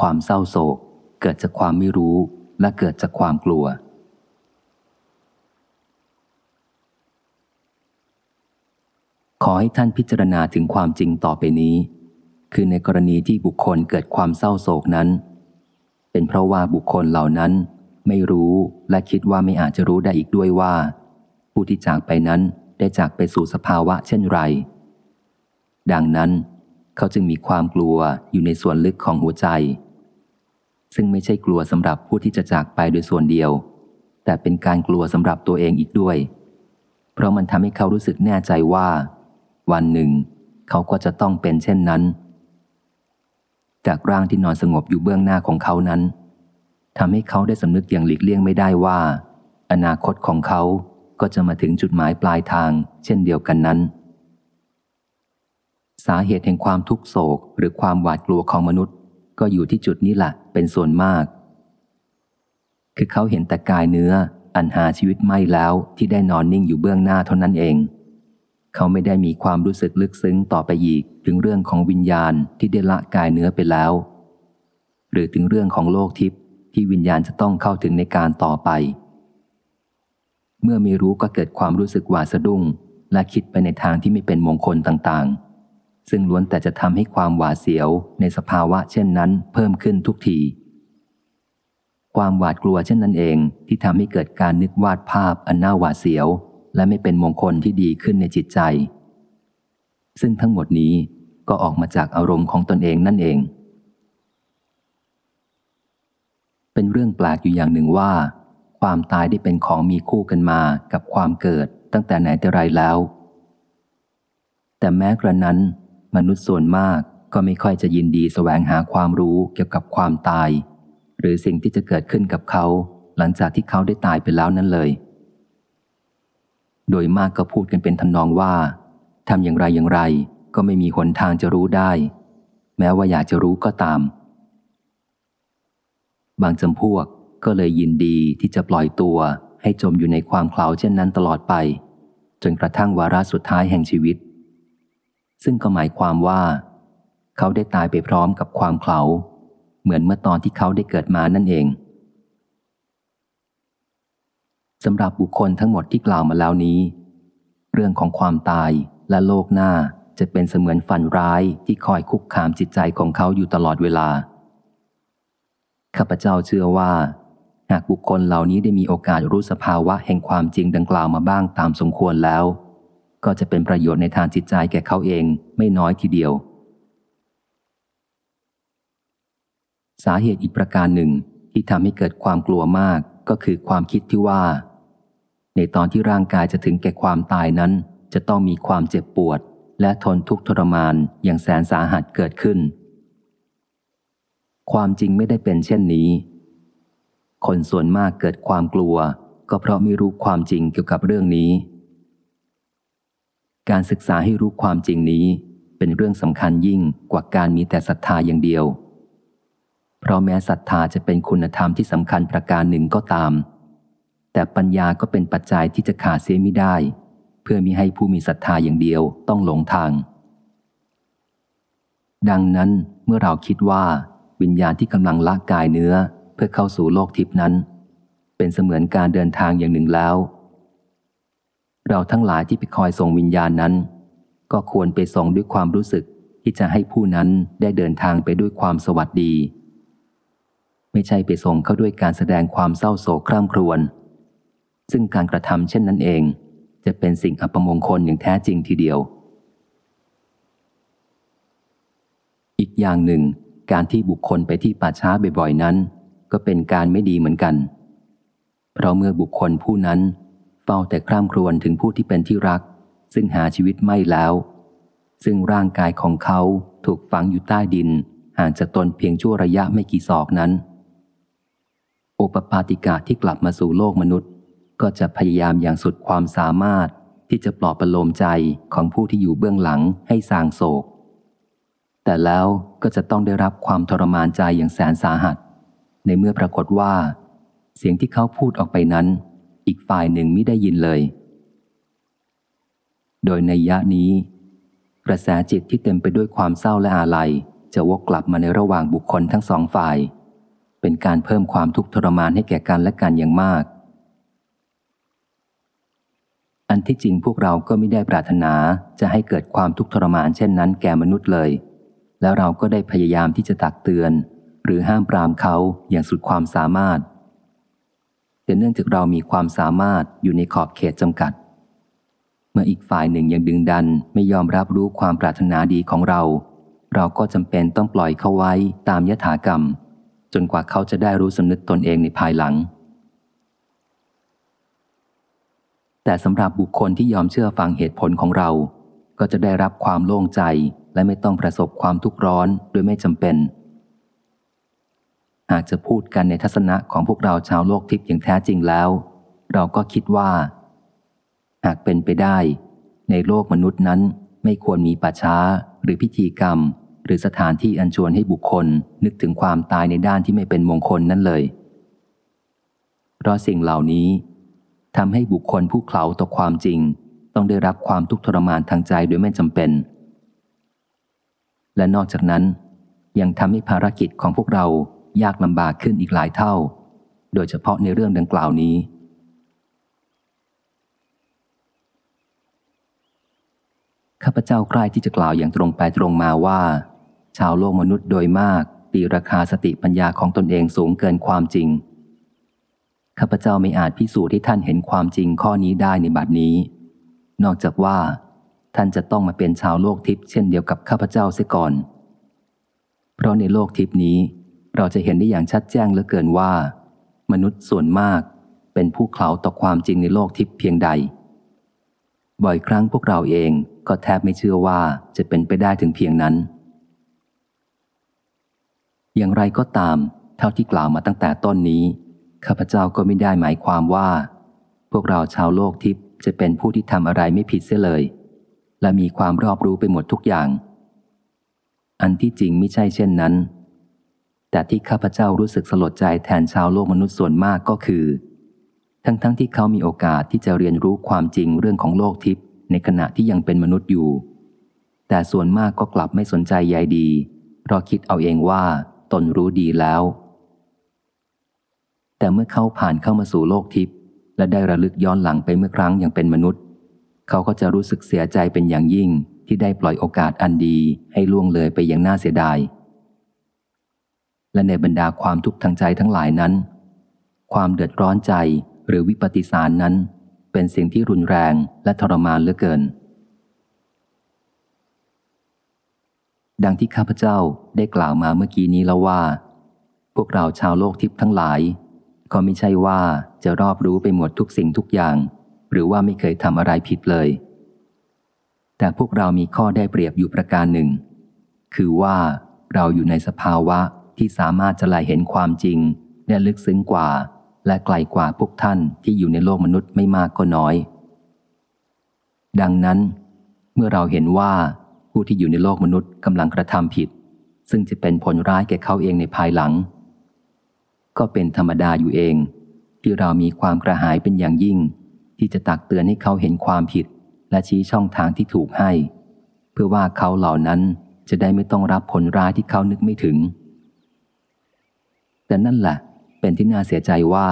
ความเศร้าโศก เกิดจากความไม่รู้และเกิดจากความกลัว ขอให้ท่านพิจารณาถึงความจริงต่อไปนี้ คือในกรณีที่บุคคลเกิดความเศร้าโศกนั้น เป็นเพราะว่าบุคคลเหล่านั้นไม่รู้และคิดว่าไม่อาจจะรู้ได้อีกด้วยว่า ผู้ที่จากไปนั้นได้จากไปสู่สภาวะเช่นไร ดังนั้น เขาจึงมีความกลัวอยู่ในส่วนลึกของหัวใจ ซึ่งไม่ใช่กลัวสำหรับผู้ที่จะจากไปโดยส่วนเดียว แต่เป็นการกลัวสำหรับตัวเองอีกด้วย เพราะมันทำให้เขารู้สึกแน่ใจว่า วันหนึ่ง เขาก็จะต้องเป็นเช่นนั้น จากร่างที่นอนสงบอยู่เบื้องหน้าของเขานั้นทำให้เขาได้สำนึกอย่างหลีกเลี่ยงไม่ได้ว่า อนาคตของเขาก็จะมาถึงจุดหมายปลายทาง เช่นเดียวกันนั้น สาเหตุแห่งความทุกโศกหรือความหวาดกลัวของมนุษย์ ก็อยู่ที่จุดนี้แหละเป็นส่วนมาก คือเขาเห็นแต่กายเนื้อ อันหาชีวิตไม่แล้วที่ได้นอนนิ่งอยู่เบื้องหน้าเท่านั้นเอง เขาไม่ได้มีความรู้สึกลึกซึ้งต่อไปอีก ถึงเรื่องของวิญญาณที่ได้ละกายเนื้อไปแล้ว หรือถึงเรื่องของโลกทิพย์ที่วิญญาณจะต้องเข้าถึงในการต่อไป เมื่อมีรู้ก็เกิดความรู้สึกหวาดสะดุ้ง และคิดไปในทางที่ไม่เป็นมงคลต่างๆ ซึ่งล้วนแต่จะทำให้ความหวาดเสียวในสภาวะเช่นนั้นเพิ่มขึ้นทุกที ความหวาดกลัวเช่นนั้นเองที่ทำให้เกิดการนึกวาดภาพอันน่าหวาดเสียว และไม่เป็นมงคลที่ดีขึ้นในจิตใจ ซึ่งทั้งหมดนี้ก็ออกมาจากอารมณ์ของตนเองนั่นเอง เป็นเรื่องแปลกอยู่อย่างหนึ่งว่า ความตายได้เป็นของมีคู่กันมากับความเกิดตั้งแต่ไหนแต่ไรแล้ว แต่แม้กระนั้น มนุษย์ส่วนมากก็ไม่ค่อยจะยินดีแสวงหาความรู้เกี่ยวกับความตาย หรือสิ่งที่จะเกิดขึ้นกับเขา หลังจากที่เขาได้ตายไปแล้วนั้นเลย โดยมากก็พูดกันเป็นทำนองว่าทำอย่างไรอย่างไร ก็ไม่มีหนทางจะรู้ได้ แม้ว่าอยากจะรู้ก็ตาม บางจำพวกก็เลยยินดีที่จะปล่อยตัวให้จมอยู่ในความเคลาเช่นนั้นตลอดไป จนกระทั่งวาระสุดท้ายแห่งชีวิต ซึ่งก็หมายความว่า เขาได้ตายไปพร้อมกับความเคลาเหมือนเมื่อตอนที่เขาได้เกิดมานั่นเองสำหรับบุคคลทั้งหมดที่กล่าวมาแล้วนี้ เรื่องของความตายและโลกหน้าจะเป็นเสมือนฝันร้ายที่คอยคุกคามจิตใจของเขาอยู่ตลอดเวลา ข้าพเจ้าเชื่อว่า หากบุคคลเหล่านี้ได้มีโอกาสรู้สภาวะแห่งความจริงดังกล่าวมาบ้างตามสมควรแล้ว ก็จะเป็นประโยชน์ในทางจิตใจแก่เขาเองไม่น้อยทีเดียว สาเหตุอีกประการหนึ่งที่ทำให้เกิดความกลัวมากก็คือความคิดที่ว่า ในตอนที่ร่างกายจะถึงแก่ความตายนั้น จะต้องมีความเจ็บปวด และทนทุกข์ทรมานอย่างแสนสาหัสเกิดขึ้น ความจริงไม่ได้เป็นเช่นนี้ คนส่วนมากเกิดความกลัว ก็เพราะไม่รู้ความจริงเกี่ยวกับเรื่องนี้ การศึกษาให้รู้ความจริงนี้ เป็นเรื่องสำคัญยิ่งกว่าการมีแต่ศรัทธาอย่างเดียว เพราะแม้ศรัทธาจะเป็นคุณธรรมที่สำคัญประการหนึ่งก็ตาม แต่ปัญญาก็เป็นปัจจัยที่จะขาดเสียไม่ได้ เพื่อมิให้ผู้มีศรัทธาอย่างเดียวต้องหลงทาง ดังนั้นเมื่อเราคิดว่า วิญญาณที่กำลังละกายเนื้อเพื่อเข้าสู่โลกทิพนั้น เป็นเสมือนการเดินทางอย่างหนึ่งแล้ว เราทั้งหลายที่ไปคอยส่งวิญญาณนั้น ก็ควรไปส่งด้วยความรู้สึกที่จะให้ผู้นั้นได้เดินทางไปด้วยความสวัสดี ไม่ใช่ไปส่งเขาด้วยการแสดงความเศร้าโศกคร่ำครวญ ซึ่งการกระทำเช่นนั้นเอง จะเป็นสิ่งอัปมงคลอย่างแท้จริงทีเดียว อีกอย่างหนึ่ง การที่บุคคลไปที่ป่าช้าบ่อยๆนั้น ก็เป็นการไม่ดีเหมือนกัน เพราะเมื่อบุคคลผู้นั้น เฝ้าแต่คร่ำครวญถึงผู้ที่เป็นที่รัก ซึ่งหาชีวิตไม่แล้ว ซึ่งร่างกายของเขาถูกฝังอยู่ใต้ดิน ห่างจากตนเพียงชั่วระยะไม่กี่ศอกนั้น โอปปาติกาที่กลับมาสู่โลกมนุษย์ ก็จะพยายามอย่างสุดความสามารถที่จะปลอบประโลมใจของผู้ที่อยู่เบื้องหลังให้สางโศก แต่แล้วก็จะต้องได้รับความทรมานใจอย่างแสนสาหัส ในเมื่อปรากฏว่า เสียงที่เขาพูดออกไปนั้น อีกฝ่ายหนึ่งไม่ได้ยินเลย โดยในยะนี้ กระแสจิตที่เต็มไปด้วยความเศร้าและอาลัย จะวกกลับมาในระหว่างบุคคลทั้งสองฝ่าย เป็นการเพิ่มความทุกข์ทรมานให้แก่กันและกันอย่างมาก อันที่จริงพวกเราก็ไม่ได้ปรารถนาจะให้เกิดความทุกข์ทรมานเช่นนั้นแก่มนุษย์เลย แล้วเราก็ได้พยายามที่จะตักเตือน หรือห้ามปรามเขาอย่างสุดความสามารถ แต่เนื่องจากเรามีความสามารถอยู่ในขอบเขตจำกัด เมื่ออีกฝ่ายหนึ่งยังดึงดันไม่ยอมรับรู้ความปรารถนาดีของเรา เราก็จำเป็นต้องปล่อยเขาไว้ตามยถากรรม จนกว่าเขาจะได้รู้สำนึกตนเองในภายหลัง แต่สำหรับบุคคลที่ยอมเชื่อฟังเหตุผลของเรา ก็จะได้รับความโล่งใจและไม่ต้องประสบความทุกข์ร้อนโดยไม่จำเป็น หากจะพูดกันในทัศนะของพวกเราชาวโลกทิพย์อย่างแท้จริงแล้ว เราก็คิดว่า หากเป็นไปได้ ในโลกมนุษย์นั้นไม่ควรมีป่าช้าหรือพิธีกรรม หรือสถานที่อัญชวนให้บุคคลนึกถึงความตายในด้านที่ไม่เป็นมงคลนั่นเลย เพราะสิ่งเหล่านี้ทำให้บุคคลผู้เขาต่อความจริง ต้องได้รับความทุกข์ทรมานทางใจโดยไม่จำเป็น และนอกจากนั้น ยังทำให้ภารกิจของพวกเรา ยากลำบากขึ้นอีกหลายเท่า โดยเฉพาะในเรื่องดังกล่าวนี้ ข้าพเจ้าใกล้ที่จะกล่าวอย่างตรงไปตรงมาว่า ชาวโลกมนุษย์โดยมากตีราคาสติปัญญาของตนเองสูงเกินความจริง ข้าพเจ้าไม่อาจพิสูจน์ให้ท่านเห็นความจริงข้อนี้ได้ในบัดนี้ นอกจากว่า ท่านจะต้องมาเป็นชาวโลกทิพย์เช่นเดียวกับข้าพเจ้าเสียก่อน เพราะในโลกทิพย์นี้ เราจะเห็นได้อย่างชัดแจ้งเหลือเกินว่า มนุษย์ส่วนมากเป็นผู้เขาต่อความจริงในโลกทิพย์เพียงใด บ่อยครั้งพวกเราเองก็แทบไม่เชื่อว่าจะเป็นไปได้ถึงเพียงนั้น อย่างไรก็ตาม เท่าที่กล่าวมาตั้งแต่ต้นนี้ ข้าพเจ้าก็ไม่ได้หมายความว่า พวกเราชาวโลกทิพย์จะเป็นผู้ที่ทำอะไรไม่ผิดเสียเลย และมีความรอบรู้ไปหมดทุกอย่าง อันที่จริงไม่ใช่เช่นนั้น แต่ที่ข้าพเจ้ารู้สึกสลดใจแทนชาวโลกมนุษย์ส่วนมากก็คือ ทั้งๆทที่เขามีโอกาสที่จะเรียนรู้ความจริงเรื่องของโลกทิพย์ในขณะที่ยังเป็นมนุษย์อยู่ แต่ส่วนมากก็กลับไม่สนใจใยดี เพราะคิดเอาเองว่าตนรู้ดีแล้ว แต่เมื่อเขาผ่านเข้ามาสู่โลกทิพย์และได้ระลึกย้อนหลังไปเมื่อครั้งยังเป็นมนุษย์ เขาก็จะรู้สึกเสียใจเป็นอย่างยิ่งที่ได้ปล่อยโอกาสอันดีให้ล่วงเลยไปอย่างน่าเสียดาย และในบรรดาความทุกข์ทางใจทั้งหลายนั้น ความเดือดร้อนใจหรือวิปฏิสารนั้น เป็นสิ่งที่รุนแรงและทรมานเหลือเกิน ดังที่ข้าพเจ้าได้กล่าวมาเมื่อกี้นี้แล้วว่า พวกเราชาวโลกทิพย์ทั้งหลาย ก็ไม่ใช่ว่าจะรอบรู้ไปหมดทุกสิ่งทุกอย่าง หรือว่าไม่เคยทำอะไรผิดเลย แต่พวกเรามีข้อได้เปรียบอยู่ประการหนึ่ง คือว่าเราอยู่ในสภาวะ ที่สามารถจะลายเห็นความจริงได้ลึกซึ้งกว่า และไกลกว่าพวกท่านที่อยู่ในโลกมนุษย์ไม่มากก็น้อย ดังนั้น เมื่อเราเห็นว่าผู้ที่อยู่ในโลกมนุษย์กำลังกระทำผิด ซึ่งจะเป็นผลร้ายแก่เขาเองในภายหลัง ก็เป็นธรรมดาอยู่เอง ที่เรามีความกระหายเป็นอย่างยิ่ง ที่จะตักเตือนให้เขาเห็นความผิด และชี้ช่องทางที่ถูกให้ เพื่อว่าเขาเหล่านั้นจะได้ไม่ต้องรับผลร้ายที่เขานึกไม่ถึง แต่นั่นแหละเป็นที่น่าเสียใจว่า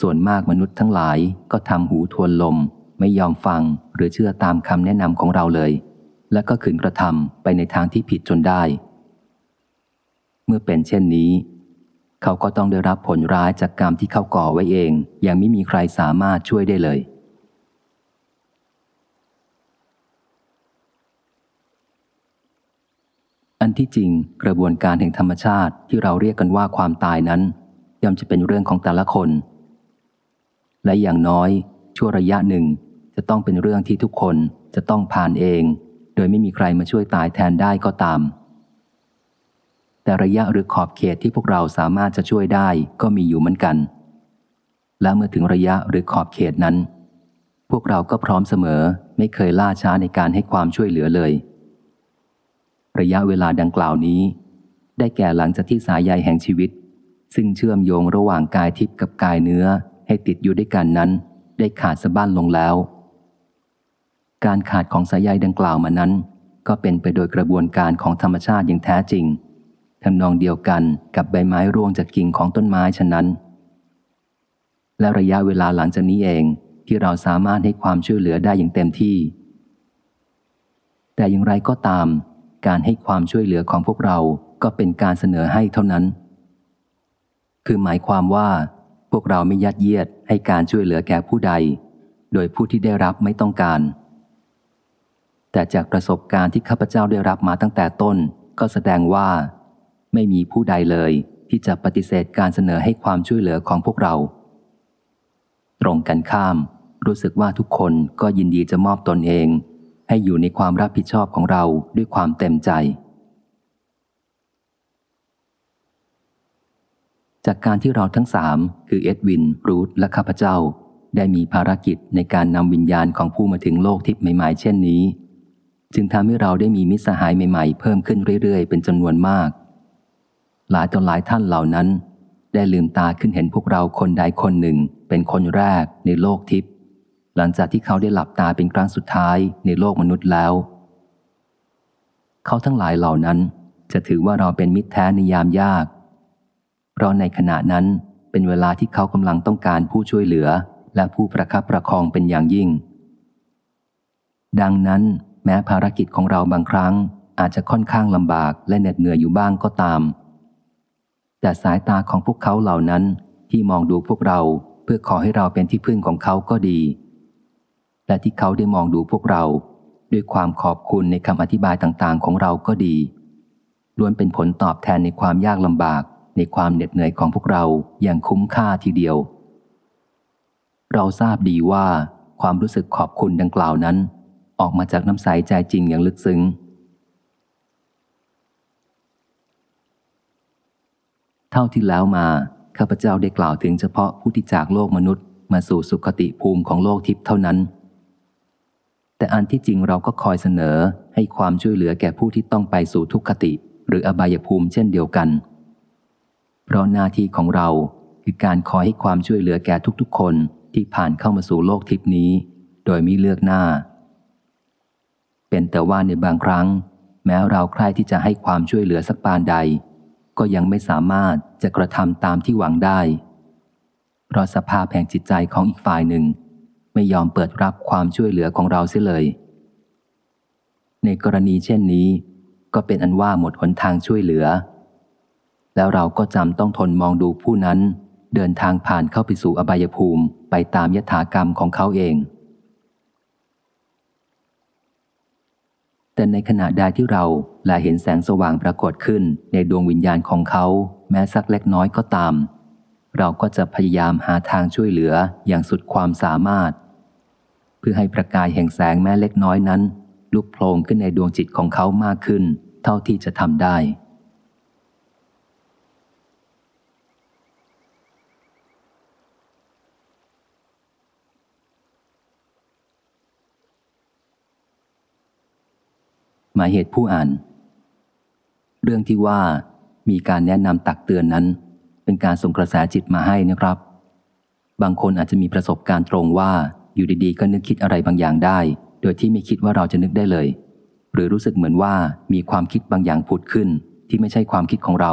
ส่วนมากมนุษย์ทั้งหลายก็ทำหูทวนลม ไม่ยอมฟังหรือเชื่อตามคำแนะนำของเราเลย และก็ขืนกระทำไปในทางที่ผิดจนได้ เมื่อเป็นเช่นนี้ เขาก็ต้องได้รับผลร้ายจากกรรมที่เขาก่อไว้เอง อยังไม่มีใครสามารถช่วยได้เลย อันที่จริงกระบวนการแห่งธรรมชาติที่เราเรียกกันว่าความตายนั้นย่อมจะเป็นเรื่องของแต่ละคน และอย่างน้อย ชั่วระยะหนึ่งจะต้องเป็นเรื่องที่ทุกคนจะต้องผ่านเอง โดยไม่มีใครมาช่วยตายแทนได้ก็ตาม แต่ระยะหรือขอบเขตที่พวกเราสามารถจะช่วยได้ก็มีอยู่เหมือนกัน และเมื่อถึงระยะหรือขอบเขตนั้น พวกเราก็พร้อมเสมอไม่เคยล่าช้าในการให้ความช่วยเหลือเลย ระยะเวลาดังกล่าวนี้ ได้แก่หลังจากที่สายใยแห่งชีวิต ซึ่งเชื่อมโยงระหว่างกายทิพย์กับกายเนื้อให้ติดอยู่ด้วยกันนั้น ได้ขาดสะบั้นลงแล้ว การขาดของสายใยดังกล่าวมานั้น ก็เป็นไปโดยกระบวนการของธรรมชาติอย่างแท้จริงทำนองเดียวกันกับใบไม้ร่วงจากกิ่งของต้นไม้ฉะนั้น และระยะเวลาหลังจากนี้เองที่เราสามารถให้ความช่วยเหลือได้อย่างเต็มที่ แต่อย่างไรก็ตาม การให้ความช่วยเหลือของพวกเราก็เป็นการเสนอให้เท่านั้น คือหมายความว่า พวกเราไม่ยัดเยียดให้การช่วยเหลือแก่ผู้ใด โดยผู้ที่ได้รับไม่ต้องการ แต่จากประสบการณ์ที่ข้าพเจ้าได้รับมาตั้งแต่ต้น ก็แสดงว่า ไม่มีผู้ใดเลยที่จะปฏิเสธการเสนอให้ความช่วยเหลือของพวกเรา ตรงกันข้าม รู้สึกว่าทุกคนก็ยินดีจะมอบตนเอง ให้อยู่ในความรับผิดชอบของเราด้วยความเต็มใจ จากการที่เราทั้งสามคือเอ็ดวิน รูธและข้าพเจ้า ได้มีภารกิจในการนำวิญญาณของผู้มาถึงโลกทิพย์ใหม่ๆ เช่นนี้ จึงทำให้เราได้มีมิตรสหายใหม่ๆ เพิ่มขึ้นเรื่อยๆ เป็นจำนวนมาก หลายต่อหลายท่านเหล่านั้น ได้ลืมตาขึ้นเห็นพวกเราคนใดคนหนึ่ง เป็นคนแรกในโลกทิพย์ หลังจากที่เขาได้หลับตาเป็นครั้งสุดท้ายในโลกมนุษย์แล้ว เขาทั้งหลายเหล่านั้นจะถือว่าเราเป็นมิตรแท้ในยามยาก เพราะในขณะนั้นเป็นเวลาที่เขากำลังต้องการผู้ช่วยเหลือ และผู้ประคับประคองเป็นอย่างยิ่ง ดังนั้นแม้ภารกิจของเราบางครั้งอาจจะค่อนข้างลำบากและเหน็ดเหนื่อยอยู่บ้างก็ตาม แต่สายตาของพวกเขาเหล่านั้นที่มองดูพวกเราเพื่อขอให้เราเป็นที่พึ่งของเขาก็ดี และที่เขาได้มองดูพวกเรา ด้วยความขอบคุณในคำอธิบายต่างๆ ของเราก็ดีล้วนเป็นผลตอบแทนในความยากลำบาก ในความเหน็ดเหนื่อยของพวกเราอย่างคุ้มค่าทีเดียว เราทราบดีว่าความรู้สึกขอบคุณดังกล่าวนั้น ออกมาจากน้ำใสใจจริงอย่างลึกซึ้งเท่าที่แล้วมาข้าพเจ้าได้กล่าวถึงเฉพาะผู้ที่จากโลกมนุษย์ มาสู่สุคติภูมิของโลกทิพย์เท่านั้น แต่อันที่จริงเราก็คอยเสนอให้ความช่วยเหลือแก่ผู้ที่ต้องไปสู่ทุกขติ หรืออบายภูมิเช่นเดียวกัน เพราะหน้าที่ของเราคือการคอยให้ความช่วยเหลือแก่ทุกๆ คนที่ผ่านเข้ามาสู่โลกทิพนี้ โดยไม่เลือกหน้า เป็นแต่ว่าในบางครั้ง แม้เราใคร่ที่จะให้ความช่วยเหลือสักปานใด ก็ยังไม่สามารถจะกระทำตามที่หวังได้ เพราะสภาพแห่งจิตใจของอีกฝ่ายหนึ่ง ไม่ยอมเปิดรับความช่วยเหลือของเราเสียเลย ในกรณีเช่นนี้ ก็เป็นอันว่าหมดหนทางช่วยเหลือ แล้วเราก็จำต้องทนมองดูผู้นั้น เดินทางผ่านเข้าไปสู่อบายภูมิไปตามยถากรรมของเขาเอง แต่ในขณะใดที่เราแลเห็นแสงสว่างปรากฏขึ้นในดวงวิญญาณของเขาแม้สักเล็กน้อยก็ตามเราก็จะพยายามหาทางช่วยเหลืออย่างสุดความสามารถ เพื่อให้ประกายแห่งแสงแม้เล็กน้อยนั้น ลุกโผล่ขึ้นในดวงจิตของเขามากขึ้น เท่าที่จะทำได้ หมายเหตุผู้อ่าน เรื่องที่ว่ามีการแนะนำตักเตือนนั้น เป็นการส่งกระแสจิตมาให้นะครับ บางคนอาจจะมีประสบการณ์ตรงว่า อยู่ดีๆ ก็นึกคิดอะไรบางอย่างได้ โดยที่ไม่คิดว่าเราจะนึกได้เลย หรือรู้สึกเหมือนว่ามีความคิดบางอย่างผุดขึ้น ที่ไม่ใช่ความคิดของเรา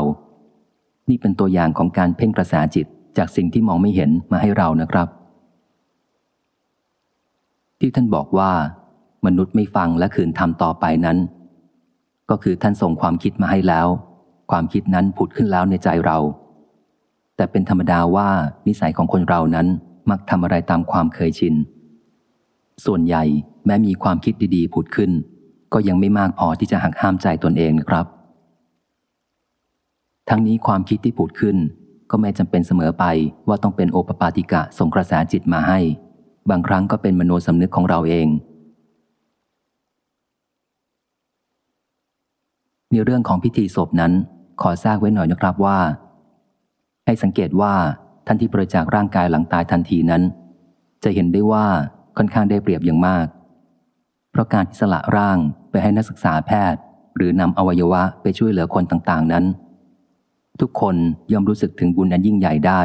นี่เป็นตัวอย่างของการเพ่งกระแสจิตจากสิ่งที่มองไม่เห็นมาให้เรานะครับ ที่ท่านบอกว่า มนุษย์ไม่ฟังและขืนทำต่อไปนั้น ก็คือท่านส่งความคิดมาให้แล้ว ความคิดนั้นผุดขึ้นแล้วในใจเรา แต่เป็นธรรมดาว่านิสัยของคนเรานั้น มักทำอะไรตามความเคยชิน ส่วนใหญ่แม้มีความคิดดีๆผุดขึ้น ก็ยังไม่มากพอที่จะหักห้ามใจตนเองนะครับ ทั้งนี้ความคิดที่ผุดขึ้น ก็ไม่จำเป็นเสมอไปว่าต้องเป็นโอปปาติกะส่งกระแสจิตมาให้ บางครั้งก็เป็นมโนสำนึกของเราเองในเรื่องของพิธีศพนั้น ขอทราบไว้หน่อยนะครับว่า ให้สังเกตว่า ท่านที่บริจาคร่างกายหลังตายทันทีนั้น จะเห็นได้ว่าค่อนข้างได้เปรียบอย่างมาก เพราะการที่สละร่างไปให้นักศึกษาแพทย์ หรือนำอวัยวะไปช่วยเหลือคนต่างๆนั้น ทุกคนย่อมรู้สึกถึงบุญอันยิ่งใหญ่ได้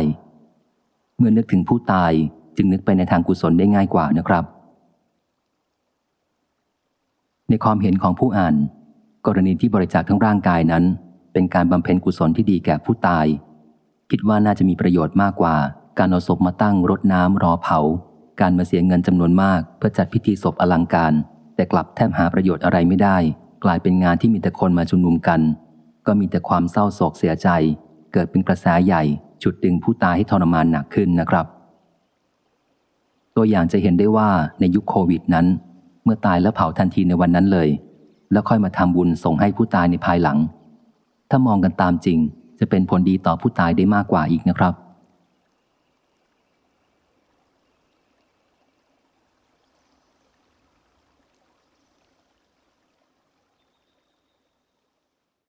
เมื่อนึกถึงผู้ตายจึงนึกไปในทางกุศลได้ง่ายกว่านะครับ ในความเห็นของผู้อ่าน กรณีที่บริจาคทั้งร่างกายนั้น เป็นการบำเพ็ญกุศลที่ดีแก่ผู้ตาย คิดว่าน่าจะมีประโยชน์มากกว่า การเอาศพมาตั้งรดน้ำรอเผา การมาเสียเงินจำนวนมาก เพื่อจัดพิธีศพอลังการ แต่กลับแทบหาประโยชน์อะไรไม่ได้ กลายเป็นงานที่มีแต่คนมาชุมนุมกัน ก็มีแต่ความเศร้าโศกเสียใจ เกิดเป็นกระแสใหญ่จุดดึงผู้ตายให้ทรมานหนักขึ้นนะครับ ตัวอย่างจะเห็นได้ว่าในยุคโควิดนั้น เมื่อตายแล้วเผาทันทีในวันนั้นเลย แล้วค่อยมาทำบุญส่งให้ผู้ตายในภายหลัง ถ้ามองกันตามจริง จะเป็นผลดีต่อผู้ตายได้มากกว่าอีกนะครับ